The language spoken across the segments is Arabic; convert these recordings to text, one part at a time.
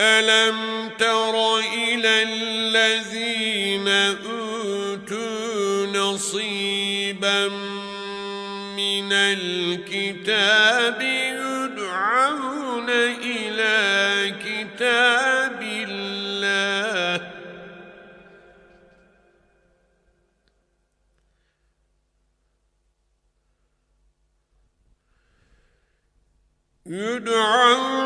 ألم تر إلى الذين أوتوا نصيبا من الكتاب يدعون إلى كتاب الله يدعون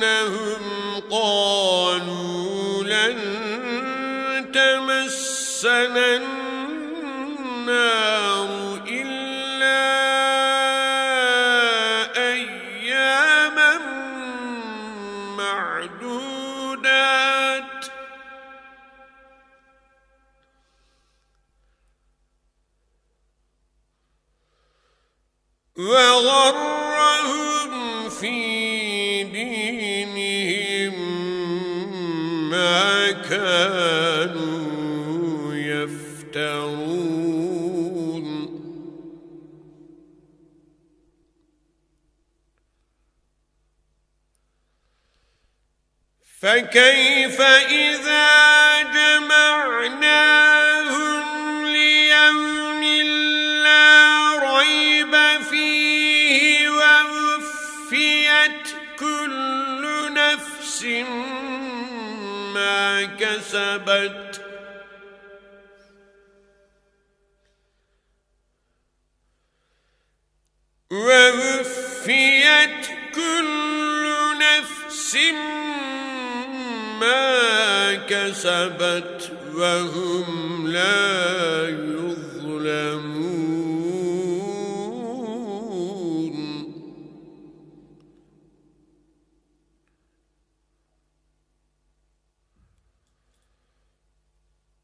بأنهم قالوا لن تمسنا النار إلا أياما معدودات. وغرهم في ما كانوا يفترون. فكيف إذا جمعناهم ليوم لا ريب فيه ووفيت كل نفس ما كسبت. ووفيت كل نفس ما كسبت وهم لا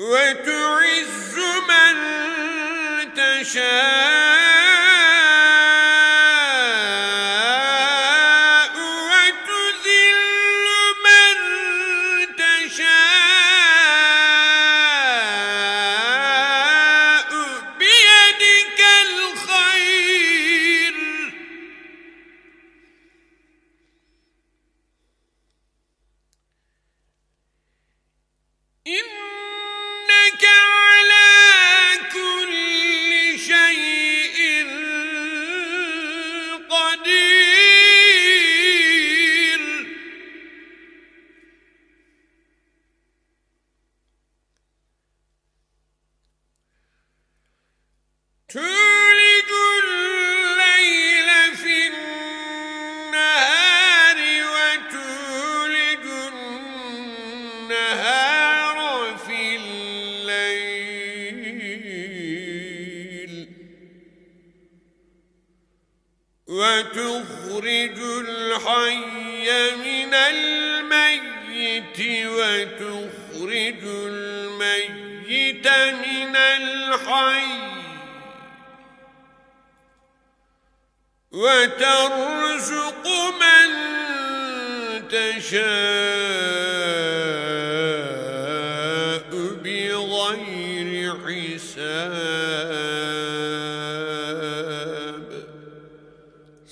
وتعز من تشاء وتذل من تشاء. بيدك الخير. على وتخرج الحي من الميت وتخرج الميت من الحي وترزق من تشاء.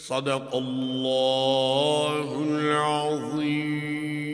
صدق الله العظيم.